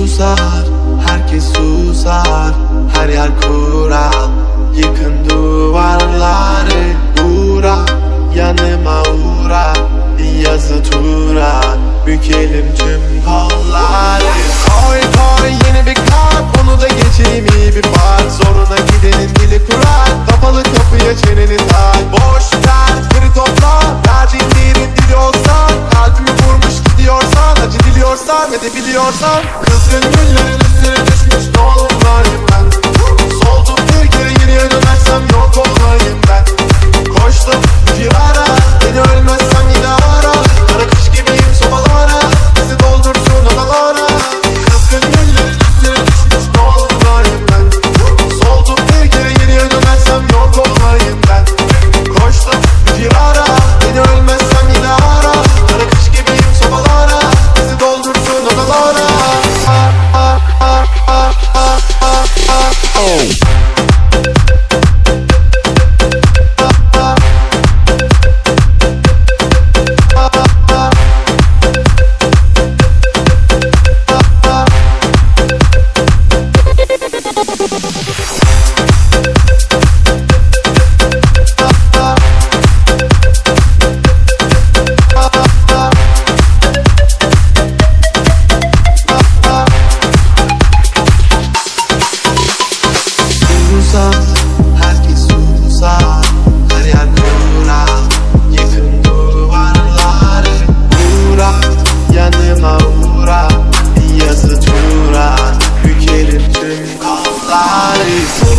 pusar Herkes susar Her yer kural Yıkın duvarları Uğra Yanıma uğra Yazı tura Bükelim tüm kolları. Koy koy yeni bir kalp Onu da geçeyim iyi bir fark Zoruna gidenin dili kurar Kapalı kapıya çeneni tak. Boş ver geri topla Verdiğin değerin dili olsan Kalbimi vurmuş gidiyorsan Acı diliyorsan ve When I listen to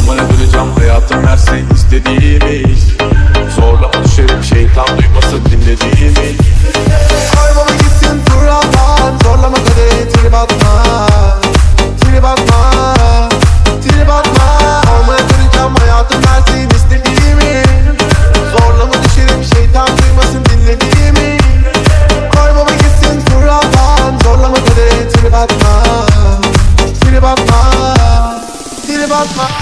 Normale döneceğim hayata her şey istediğimi Zorla düşerim şeytan duymasın dinlediğimi Kaybolu gittin duramadan Zorlama kaderi trip atma. Trip atma Trip atma. Normale döneceğim hayatım her şeyin istediğimi Zorlama düşerim şeytan duymasın dinlediğimi Kaybolu gittin duramadan Zorlama kaderi trip atma. Trip atma Trip atma.